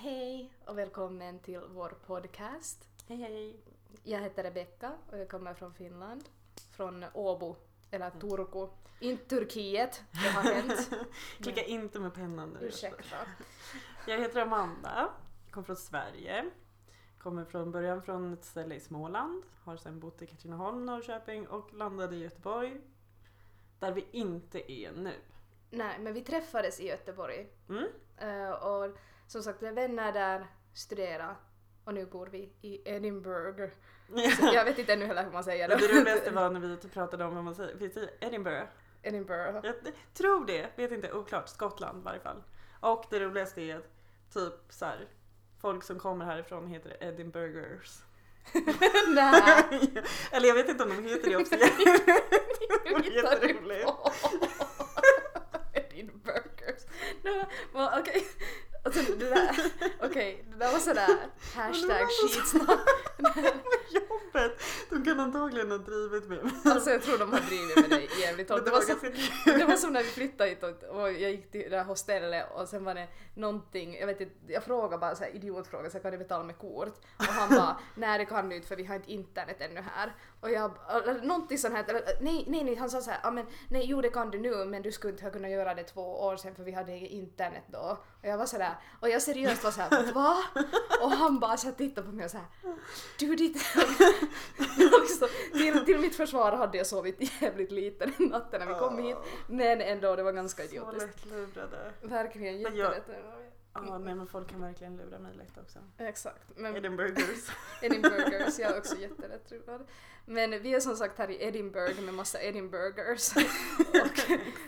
Hej och välkommen till vår podcast. Hej hej! Jag heter Rebecka och jag kommer från Finland. Från Åbo, eller Turku. Inte Turkiet, det har hänt. Klicka inte med pennan nu. Ursäkta. Jag heter Amanda, kommer från Sverige. Kommer från början från ett ställe i Småland. Har sedan bott i Katrineholm, Norrköping och landade i Göteborg. Där vi inte är nu. Nej, men vi träffades i Göteborg. Mm? Eh, och som sagt, är vänner där, studerar och nu bor vi i Edinburgh. Så jag vet inte ännu heller hur man säger Det det. roligaste var när vi typ pratade om vad man säger. Vi säger Edinburgh. Edinburgh. Jag tror det, vet inte, oklart. Skottland i varje fall. Och det roligaste är att typ så här, folk som kommer härifrån heter Edinburghers. Nej. Eller jag vet inte om de heter det officiellt. Det var jätteroligt. Edinburghers. No, well, okej. Alltså det där, okej, det där var sådär hashtag skitsnack. Jobbet! De kan antagligen ha drivit med mig. Alltså jag tror de har drivit med dig jävligt hårt. Det det var, det var som när vi flyttade hit och, och jag gick till det där hostellet och sen var det någonting, jag vet inte, jag frågade bara såhär idiotfråga, så kan du betala med kort? Och han bara, nej det kan du inte för vi har inte internet ännu här. Och jag, eller någonting sånt här, eller, nej nej nej, han sa såhär, ja men nej jo det kan du nu men du skulle inte ha kunnat göra det två år sedan för vi hade internet då. Och jag var sådär, och jag seriöst var såhär, va? Och han bara så tittade på mig och såhär, du ditt... till, till mitt försvar hade jag sovit jävligt lite den natten när vi kom hit. Men ändå, det var ganska Så idiotiskt. lättlurade. Verkligen Men jag- jättelätt. Ja, nej men folk kan verkligen lura mig lätt också. Exakt. Men Edinburghers. Edinburghers, jag är också jättelätt lurad. Men vi är som sagt här i Edinburgh med massa Edinburghers.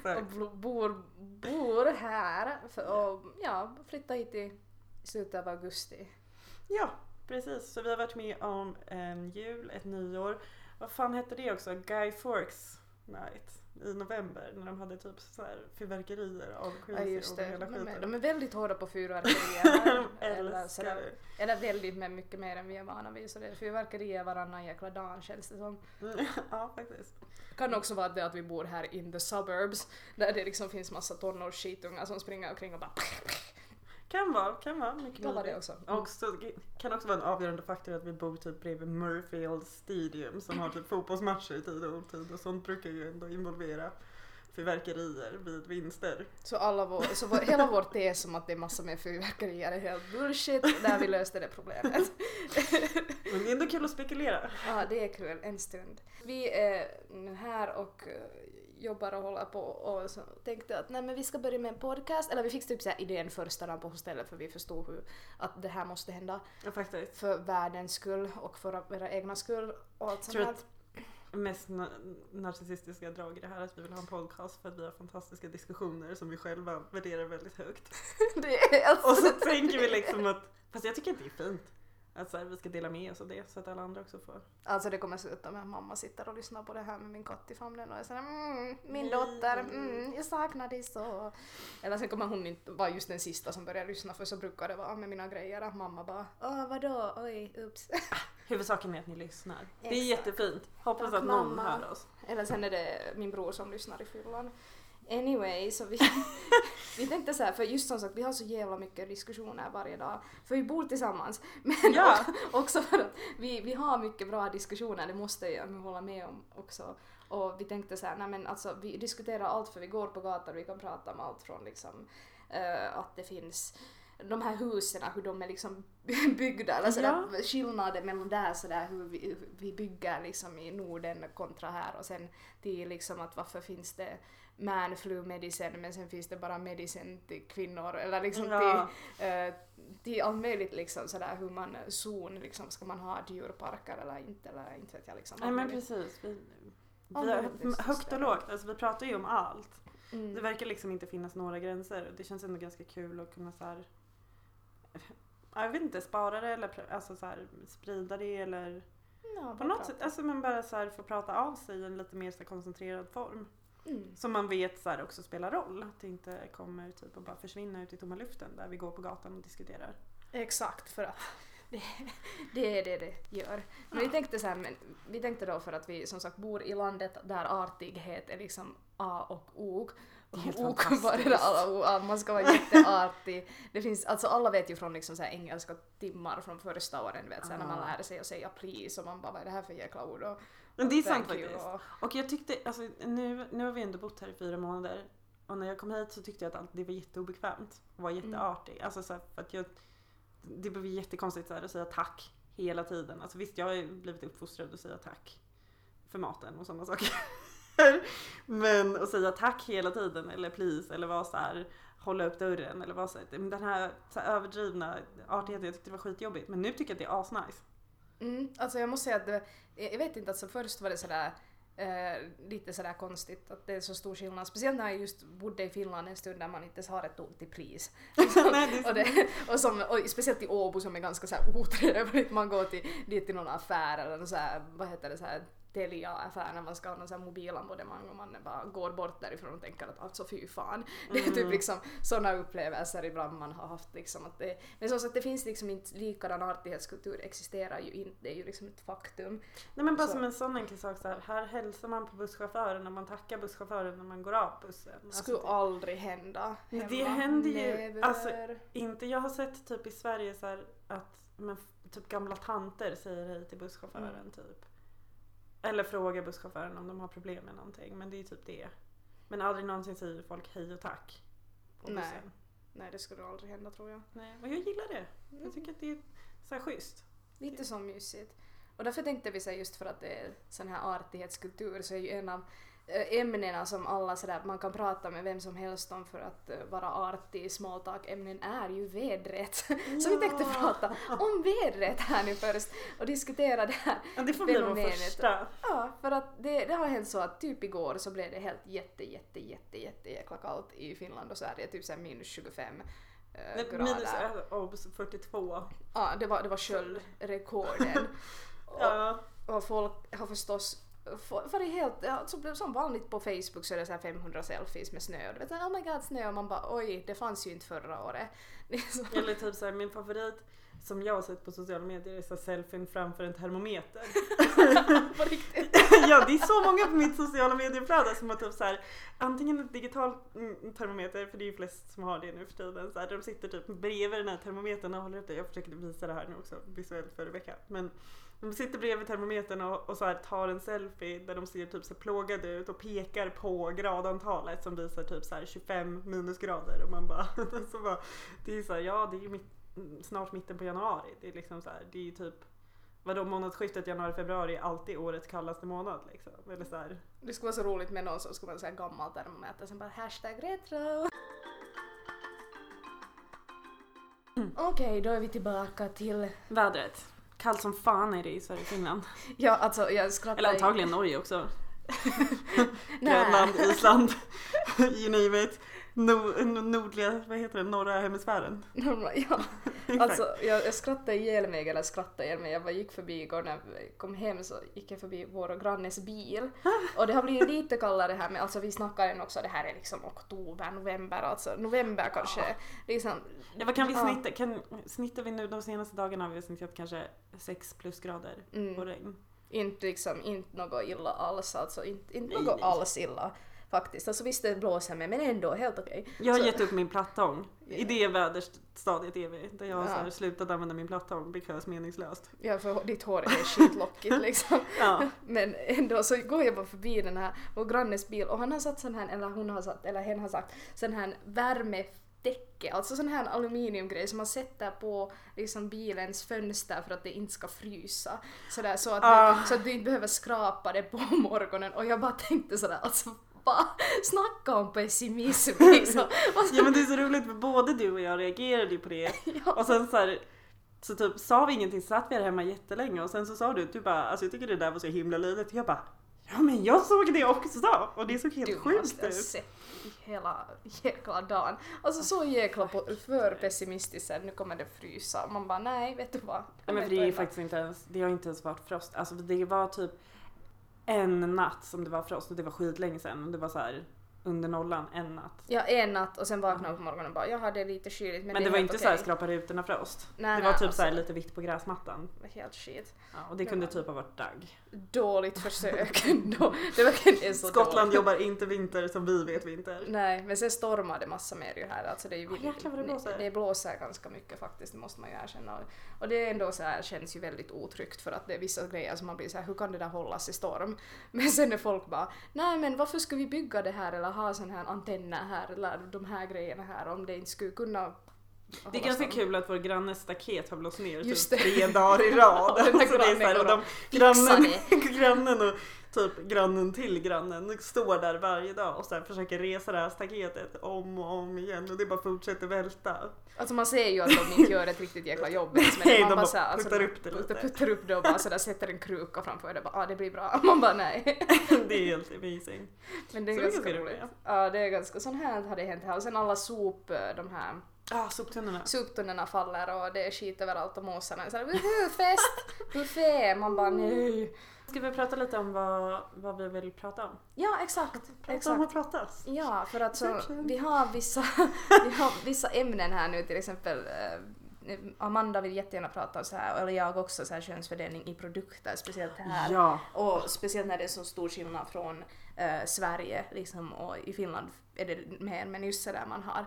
och, och bor, bor här. För, och ja, flyttade hit i slutet av augusti. Ja, precis. Så vi har varit med om en jul, ett nyår. Vad fan hette det också? Guy Fawkes Night i november när de hade typ så här fyrverkerier av Ja crazy över det, hela de är, skiten. de är väldigt hårda på fyrverkerier. De eller, sådär, eller väldigt men mycket mer än vi är vana vid. Så det är fyrverkerier varannan jäkla dag känns det som. Mm, Ja, faktiskt. Kan också vara det att vi bor här in the suburbs där det liksom finns massa tonårsskitungar som springer omkring och bara Kan vara, kan vara. Mycket Då var det också. Och så kan också vara en avgörande faktor att vi bor typ bredvid Murfield Stadium som har typ fotbollsmatcher i tid och otid och sånt brukar ju ändå involvera fyrverkerier vid vinster. Så, alla vår, så vår, hela vår tes om att det är massa mer fyrverkerier är helt bullshit där vi löste det problemet. Men det är ändå kul att spekulera. Ja, det är kul, en stund. Vi är här och eh, jobbar och håller på och så tänkte att nej men vi ska börja med en podcast, eller vi fick typ så här idén första dagen på hostellet för vi förstod hur, att det här måste hända Ja, faktiskt. för världens skull och för våra egna skull och allt sånt att mest na- narcissistiska drag i det här är att vi vill ha en podcast för att vi har fantastiska diskussioner som vi själva värderar väldigt högt. Det är alltså... Och så tänker vi liksom att, fast jag tycker att det är fint. Att så här, vi ska dela med oss av det så att alla andra också får. Alltså det kommer sluta med att mamma sitter och lyssnar på det här med min katt i famnen och är sådär mm, min Nej. dotter, mm, jag saknar dig så. Eller sen kommer hon inte vara just den sista som börjar lyssna för så brukar det vara med mina grejer att mamma bara åh vadå, oj, ups. Huvudsaken är att ni lyssnar. Det är Exakt. jättefint. Hoppas Tack, att någon mamma. hör oss. Eller sen är det min bror som lyssnar i fyllan. Anyway, så vi, vi tänkte så här, för just som sagt vi har så jävla mycket diskussioner varje dag, för vi bor tillsammans. Men Ja. också för att vi, vi har mycket bra diskussioner, det måste jag hålla med om också. Och vi tänkte så här, nej men alltså vi diskuterar allt för vi går på gatan vi kan prata om allt från liksom eh, att det finns de här husen, hur de är liksom byggda, eller sådär, skillnaden mellan där sådär hur vi, hur vi bygger liksom i Norden kontra här och sen till liksom att varför finns det man flu medicine men sen finns det bara medicin till kvinnor eller liksom Ja. till, eh, till allt möjligt liksom sådär hur man zon liksom ska man ha djurparker eller inte eller inte vet jag liksom. Nej men precis. Vi, vi har högt och lågt, alltså vi pratar ju om allt. Mm. Det verkar liksom inte finnas några gränser och det känns ändå ganska kul att kunna så här. ja, Jag vet inte, spara det eller alltså så här, sprida det eller Ja, på något prata. sätt, alltså men bara så här få prata av sig i en lite mer så koncentrerad form. Mm. Som man vet så också spelar roll. Att det inte kommer typ att bara försvinna ut i tomma luften där vi går på gatan och diskuterar. Exakt, för att det, det är det det gör. Men vi tänkte så här, men vi tänkte då för att vi som sagt bor i landet där artighet är liksom A och O Helt alla, man ska vara jätteartig. Det finns, alltså alla vet ju från liksom så engelska timmar från första åren, vet, så när man Ah. lär sig att säga please och man bara vad är det här för jäkla ord? Och, Men det är sant faktiskt. och- Och jag tyckte, alltså nu, nu har vi ändå bott här i fyra månader. Och när jag kom hit så tyckte jag att allt, det var jätteobekvämt. Och var jätteartig. Alltså så här, för att jag, det blev jättekonstigt så här, att säga tack hela tiden. Alltså visst, jag har ju blivit uppfostrad att säga tack för maten och sådana saker. Men att säga tack hela tiden eller please eller vara så här hålla upp dörren eller vara så här, den här, så här överdrivna artigheten, jag tyckte det var skitjobbigt. Men nu tycker jag att det är asnice. Mm, alltså jag måste säga att det, jag vet inte, alltså först var det sådär eh, lite sådär konstigt att det är så stor skillnad. Speciellt när jag just bodde i Finland en stund där man inte ens har ett ord till pris. Nej, och, det, och, som, och speciellt i Åbo som är ganska så här otrevligt, man går till, dit till någon affär eller någon så här, vad heter det, så här Telia-affär när man ska ha någon sån här mobilabonnemang och man bara går bort därifrån och tänker att alltså fy fan. Det är typ Mm. liksom sådana upplevelser ibland man har haft liksom att det, men så att det finns liksom inte likadan artighetskultur existerar ju inte, det är ju liksom ett faktum. Nej men bara Så. som en sån enkel sak så här, här hälsar man på busschauffören och man tackar busschauffören när man går av bussen. Alltså, Skulle det- aldrig hända Men det hemma. händer ju, Never. alltså, inte, jag har sett typ i Sverige så här, att men, typ gamla tanter säger hej till busschauffören Mm. typ. Eller frågar busschauffören om de har problem med någonting. Men det är typ det. Men aldrig någonsin säger folk hej och tack. På Nej. bussen. Nej det skulle aldrig hända tror jag. Nej. Och jag gillar det. Mm. Jag tycker att det är så här schysst. Lite så mysigt. Och därför tänkte vi säga just för att det är sån här artighetskultur så är ju en av ämnena som alla sådär, man kan prata med vem som helst om för att eh, vara artig i small talk ämnen är ju vädret. Så vi tänkte Ja. prata om vädret här nu först och diskutera det här. Ja, det får bli vår första. Ja, för att det, det har hänt så att typ igår så blev det helt jätte, jätte, jätte, jätte jäkla kallt i Finland och Sverige, typ såhär minus 25 eh, Nej, grader. Minus äh, obs, 42. Ja, det var, det var köldrekorden. och, Ja. och folk har förstås varit helt, ja, så, som vanligt på Facebook så är det så här 500 selfies med snö och du vet såhär, oh my god snö och man bara oj det fanns ju inte förra året. Eller typ såhär, min favorit som jag har sett på sociala medier är så selfien framför en termometer. på riktigt. ja, det är så många på mitt sociala medieflöde som har typ så här, antingen en digital mm, termometer, för det är ju flest som har det nu för tiden, så här, de sitter typ bredvid den här termometern och håller upp det. Jag försöker visa det här nu också visuellt för Rebecka. Men de sitter bredvid termometern och, och så här, tar en selfie där de ser typ så plågade ut och pekar på gradantalet som visar typ så här 25 minusgrader och man bara, så bara det är så här, ja det är ju mitt, snart mitten på januari. Det är liksom så här, det är typ Vadå månadsskiftet januari-februari är alltid årets kallaste månad liksom. Eller så här. Det skulle vara så roligt med någon som skulle vara här gammal termometer som bara hashtag retro. Okej, då är vi tillbaka till... Vädret. Kallt som fan är det i Sverige och Finland. Ja, alltså jag skrattar... Eller antagligen Norge också. Grönland, Island, you name it. No, nordliga, vad heter det, norra hemisfären. ja. Alltså jag, jag skrattade ihjäl mig, eller skrattade ihjäl mig, jag bara gick förbi igår när jag kom hem så gick jag förbi vår grannes bil. Och det har blivit lite kallare här men alltså vi snackar också, det här är liksom oktober, november, alltså november kanske. Liksom, Ja, vad kan vi Ja. snitta? Kan, snittar vi nu de senaste dagarna har vi snittat kanske 6 plusgrader Mm. och regn. inte liksom, inte något illa alls, alltså inte, inte något alls illa. Faktiskt, alltså visst det blåser med men ändå helt okej. Jag har Så- gett upp min plattång. Ja. I det väderstadiet är vi. Där jag har Ja. slutat använda min plattång because meningslöst. Ja för ditt hår är skitlockigt liksom. Ja. Men ändå så går jag bara förbi den här, vår grannes bil och han har satt sån här, eller hon har satt, eller hen har sagt, sån här värmedäcke, alltså sån här aluminiumgrej som man sätter på liksom bilens fönster för att det inte ska frysa. Sådär så att, du, så att du inte behöver skrapa det på morgonen och jag bara tänkte sådär alltså va? Snacka om pessimism liksom. Så- ja men det är så roligt för både du och jag reagerade ju på det. ja. Och sen så här, så typ sa vi ingenting så satt vi här hemma jättelänge och sen så sa du du bara alltså jag tycker det där var så himla löjligt. Jag bara ja men jag såg det också och det såg helt Du sjukt måste ha ut. sett hela jäkla dagen. Alltså så jäkla på, för pessimistiskt sen, nu kommer det frysa. Man bara nej, vet du vad? Nej men för det är faktiskt inte ens, det har inte ens varit frost. Alltså det var typ en natt som det var frost och det var skitlänge sedan och det var så här under nollan en natt. Ja, en natt och sen vaknade jag på morgonen och bara jaha det är lite kyligt men, Men, det, det var inte helt så här okej. skrapa rutorna frost. Nej, det nej, var typ så här alltså, lite vitt på gräsmattan. det var helt skit. Ja, och det Det kunde var- typ ha varit dagg. Dåligt försök. Det är så Skottland dåligt. jobbar inte vinter som vi vet vinter. Nej, men sen stormar det massa mer ju här. Alltså det, är ju, Ah, jäklar vad det blåser. det blåser ganska mycket faktiskt, det måste man ju erkänna. Och- det är ändå så här, känns ju väldigt otryggt för att det är vissa grejer som man blir så här, hur kan det där hållas i storm? Men sen är folk bara, nej men varför ska vi bygga det här eller ha sån här antenner här eller de här grejerna här om det inte skulle kunna det är ganska storm?" kul att vår grannes staket har blåst ner Just typ det. tre dagar i rad. Och den här Så det är så här, och de, grannen och typ grannen till grannen står där varje dag och så försöker resa det här staketet om och om igen och det bara fortsätter välta. Alltså man ser ju att de inte gör ett riktigt jäkla jobb ens, men Nej, man de bara, bara alltså, puttar upp det lite. puttar upp det och bara sådär sätter en kruka framför det och bara ah, det blir bra. Man bara nej. Det är helt amazing. Men det är Så ganska roligt. Ja det är ganska, sånt här har det hänt här och sen alla sop, eh, de här Ah, soptunnorna. soptunnorna faller och det är skit överallt och måsarna är såhär woho fest, buffé, man bara nej. Ska vi prata lite om vad, vad vi vill prata om? Ja exakt, Prata om exakt. att pratas. Ja, för att så, vi har vissa, vi har vissa ämnen här nu till exempel eh, Amanda vill jättegärna prata om så här, eller jag också, så här könsfördelning i produkter, speciellt här. Ja. Och speciellt när det är så stor skillnad från eh, Sverige liksom, och i Finland är det mer, men just sådär man har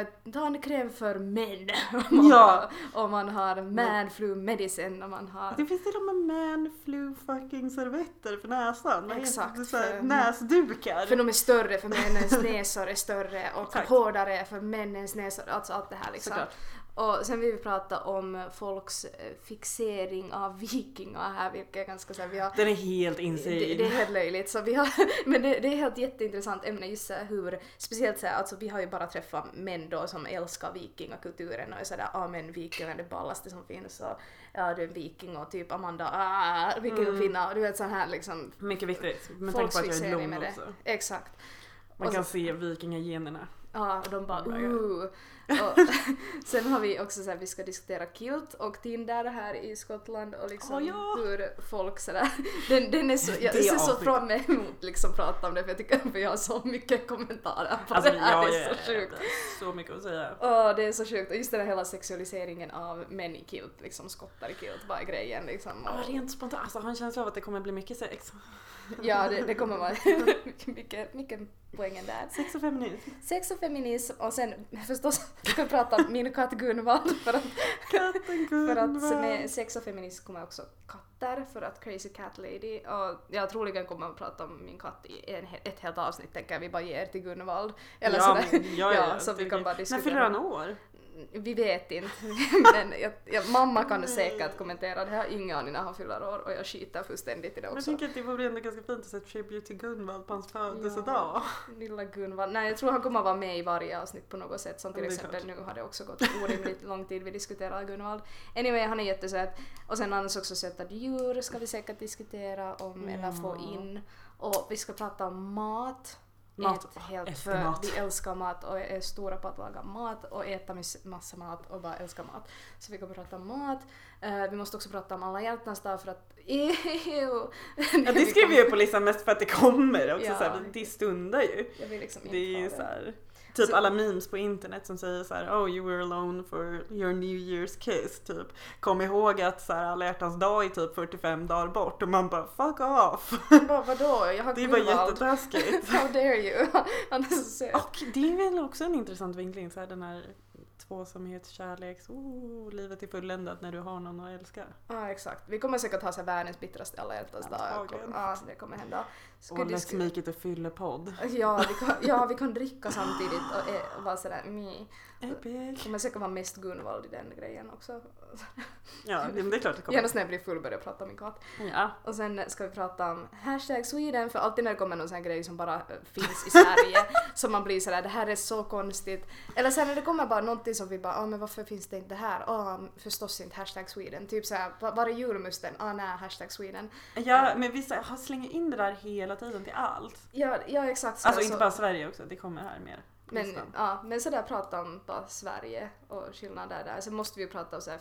uh, tandkräm för män Ja. och man har man flu medicine och man har Det finns till och med man flu fucking servetter för näsan. Exakt, för- näsdukar. för de är större, för männens näsor är större och Exakt. hårdare för männens näsor, alltså allt det här liksom. Såklart. Och sen vill vi prata om folks eh, fixering av vikingar här, vilket är ganska såhär, vi har Den är helt insane. det, det är helt löjligt. Så vi har, men det, det är ett helt jätteintressant ämne just så hur, speciellt så här, alltså vi har ju bara träffat män då som älskar vikingakulturen och är sådär ah men vikingar är det ballaste som finns och ja du är en viking och typ Amanda ah vikingkvinna och du vet sån här liksom Mycket viktigt. Med tanke på att jag är lång också. Exakt. Man Och kan så- se vikingagenerna. Ja, och de bara ooh. Och sen har vi också så här, vi ska diskutera kilt och Tinder här i Skottland och liksom Åh, ja. hur folk sådär, den, den är så, jag Det är ser så fram emot liksom prata om det för jag tycker för jag har så mycket kommentarer på Alltså det här, jag det är så sjukt. så mycket att säga. Åh, det är så sjukt och just den här hela sexualiseringen av män i kilt, liksom skottar i kilt, är grejen liksom. Ja, Och, rent spontant. Alltså, har en känsla av att det kommer bli mycket sex. ja, det, det kommer vara mycket, mycket poängen där. Sex och feminism. Sex och feminism och sen förstås vi prata om min katt Gunvald för att Katten För att Gunvald. med sex och feminism kommer också katter för att Crazy Cat Lady och jag troligen kommer att prata om min katt i en, ett helt avsnitt tänker jag vi bara ger till Gunvald. Eller ja, sådär. men- ja, ja, Ja, så vi kan bara När diskutera. fyller han år? Vi vet inte. Men jag, jag, mamma kan säkert kommentera det. Ingen aning när han fyller år och jag skiter fullständigt i det Men jag också. tänker att det vore ändå ganska fint att säga tribute till Gunvald på hans födelsedag. Lilla Gunvald. Nej, jag tror han kommer vara med i varje avsnitt på något sätt. Som till exempel nu har det också gått orimligt lång tid vi diskuterar Gunvald. Anyway, han är jättesöt. Och sen annars också söta djur ska vi säkert diskutera om eller få Ja. in. Och vi ska prata om mat. Mat. Helt Älskar för, mat. Vi älskar mat och är stora på att laga mat och äta massa mat och bara älskar mat. Så vi kommer prata om mat. Eh, vi måste också prata om alla hjärtans dag för att... Ew. Ja, det skriver jag på listan mest för att det kommer också. Ja. Så här, det stundar ju. Jag vill liksom Det är ju ha så här, typ alla memes på internet som säger så här: Oh you were alone for your new year's kiss. Typ. Kom ihåg att så här, alla hjärtans dag är typ 45 dagar bort och man bara fuck off. Bara, vadå? Jag har Det var Gunvald. jättetaskigt. How dare you? Är. Och det är väl också en intressant vinkling, så här, den här tvåsamhet, kärlek, oh, livet är fulländat när du har någon att älska. Ja exakt. Vi kommer säkert ha så världens bittraste alla hjärtans dag. Ja, det kommer hända. Ska Och let's make it a fyllepodd. ja, vi kan, ja, vi kan dricka samtidigt och, ä- och vara sådär me. Epic. kommer säkert vara mest Gunvald i den grejen också. Ja, det är klart det kommer. Gärna när jag blir full börjar jag prata om min katt. Ja. Och sen ska vi prata om hashtag Sweden för alltid när det kommer någon sån grej som bara äh, finns i Sverige så man blir sådär det här är så konstigt. Eller sen när det kommer bara någonting som vi bara ah men varför finns det inte här? Ah förstås inte hashtag Sweden. Typ såhär va- var är julmusten? Ah nej hashtag Sweden. ja, men har slänger in det där hela tiden till allt. Ja, ja exakt så. Alltså så, inte bara Sverige också, det kommer här mer. men, ja, men sådär prata om bara Sverige och skillnader där. Sen måste vi ju prata om såhär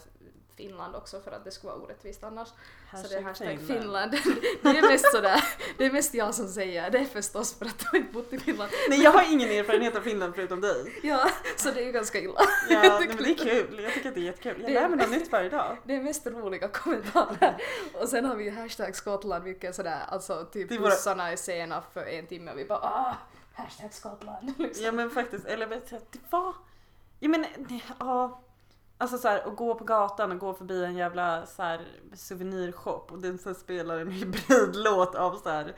Finland också för att det skulle vara orättvist annars. så Hashtag det är hashtag Finland. Finland. det är mest sådär, det är mest jag som säger det förstås för att jag inte bott i Finland. Nej jag har ingen erfarenhet av Finland förutom dig. Ja, så det är ju ganska illa. Ja, nej, men det är kul. Jag tycker att det är jättekul. Jag Det- lär mig något nytt varje dag. Det är mest roliga kommentarer. Och sen har vi ju hashtag Skottland, vilket är sådär, alltså typ Det våra- bussarna är sena för en timme och vi bara ah, hashtag Skottland. Liksom. Ja men faktiskt, eller vet jag, det var... Ja men, ja. Alltså så här, att gå på gatan och gå förbi en jävla så här souvenirshop och den så spelar en hybridlåt av så här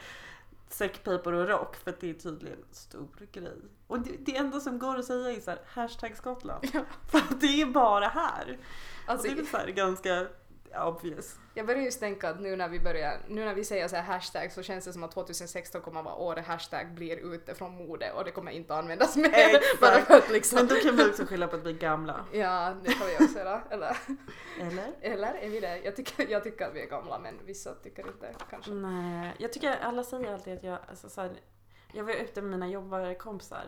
säckpipor och rock för att det är tydligen en stor grej. Och det, det enda som går att säga är så här, hashtag Skottland. Ja. För att det är bara här. Alltså, och det är så här ganska obvious. jag börjar just tänka att nu när vi börjar, nu när vi säger så här hashtag så känns det som att 2016 kommer vara året hashtag blir ute från mode och det kommer inte att användas mer. Exakt. Bara för att liksom, Men då kan vi också skylla på att vi är gamla. Ja, det kan vi också göra. Eller, Eller? eller är vi det? Jag tycker, jag tycker att vi är gamla men vissa tycker inte kanske. Nej, jag tycker alla säger alltid att jag, alltså så här, jag var ute med mina jobbarkompisar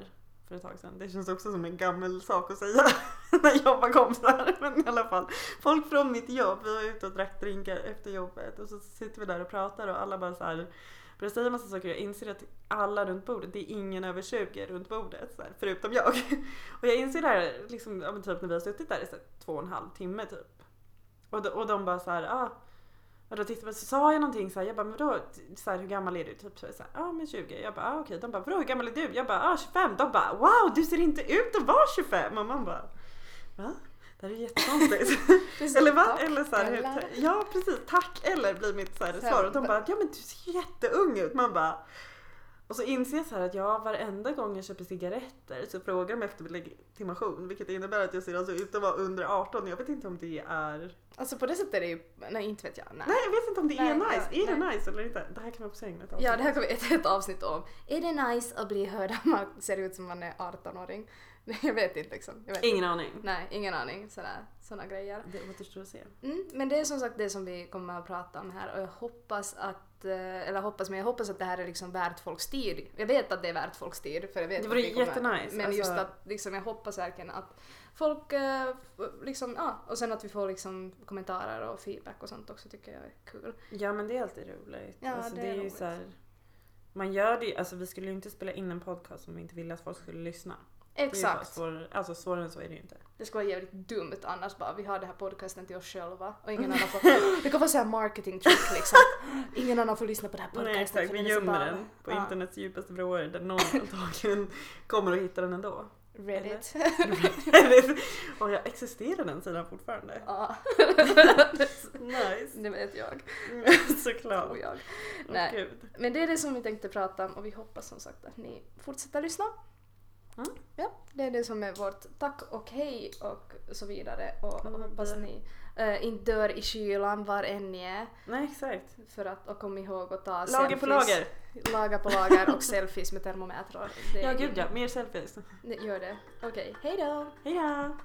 för ett tag sedan. Det känns också som en gammal sak att säga. när jag var kompisar. Men i alla fall. Folk från mitt jobb, vi var ute och drack drinkar efter jobbet och så sitter vi där och pratar och alla bara så här börjar säga massa saker. Jag inser att alla runt bordet, det är ingen över 20 runt bordet så här, förutom jag. Och jag inser det här liksom, ja, typ när vi har suttit där i två och en halv timme typ. Och de, och de bara så här, ah, och då tittade så sa jag någonting så här, jag bara men vadå, så här, hur gammal är du? Typ så ja men 20. Jag bara ah, okej. De bara vadå hur gammal är du? Jag bara ah 25. De bara wow du ser inte ut att vara 25. Och man bara va? Det här är jättekonstigt. Eller va? tack, Eller så här, eller? ja precis, tack eller blir mitt Så här, svar. Och de bara ja men du ser jätteung ut. Man bara och så inser jag så här att jag varenda gång jag köper cigaretter så frågar de efter legitimation vilket innebär att jag ser alltså ut att vara under 18. Jag vet inte om det är Alltså på det sättet är det ju, nej inte vet jag. Nej. Nej jag vet inte om det är Nej, nice. ja, är det nej. nice eller inte? Det här kan vi också ägna ett Ja, avsnitt det här kan vi ett helt avsnitt om. Är det nice att bli hörd om man ser ut som man är 18-åring? Jag vet inte liksom. Vet Ingen inte. aning. Nej, ingen aning. Sådär, såna grejer. Det återstår att se. Mm, men det är som sagt det som vi kommer att prata om här och jag hoppas att, eller hoppas, men jag hoppas att det här är liksom värt folks tid. Jag vet att det är värt folks tid för jag vet Det vore jättenice, Men alltså- just att liksom, jag hoppas verkligen att folk eh, liksom, ja, och sen att vi får liksom kommentarer och feedback och sånt också tycker jag är kul. Ja men det är alltid roligt. Ja, alltså, det det är är ju roligt. så här, Man gör det alltså vi skulle ju inte spela in en podcast om vi inte ville att folk skulle lyssna. Bara Exakt. svårare, alltså svårare än så är det ju inte. Det skulle vara jävligt dumt annars bara vi har det här podcasten till oss själva och ingen annan får... Det kan vara såhär marketing trick liksom. Ingen annan får lyssna på det här podcasten Nej exakt, vi den gömmer bra. den på Ja. internets djupaste vrår där någon antagligen kommer att hitta den ändå. Reddit. Och jag existerar den sidan fortfarande? ja, Nice. det vet jag. Såklart. Tror jag. Nej. gud. Men det är det som vi tänkte prata om och vi hoppas som sagt att ni fortsätter lyssna. Mm. Ja, det är det som är vårt tack och hej och så vidare och Mm, hoppas ni eh, inte dör i kylan var än ni är. Nej exakt. För att, och kom ihåg att ta Lager på selfies. lager. Lager på lager och selfies med termometrar. Ja gud ja, mer selfies. Gör det. Okej, hej då! Hejdå!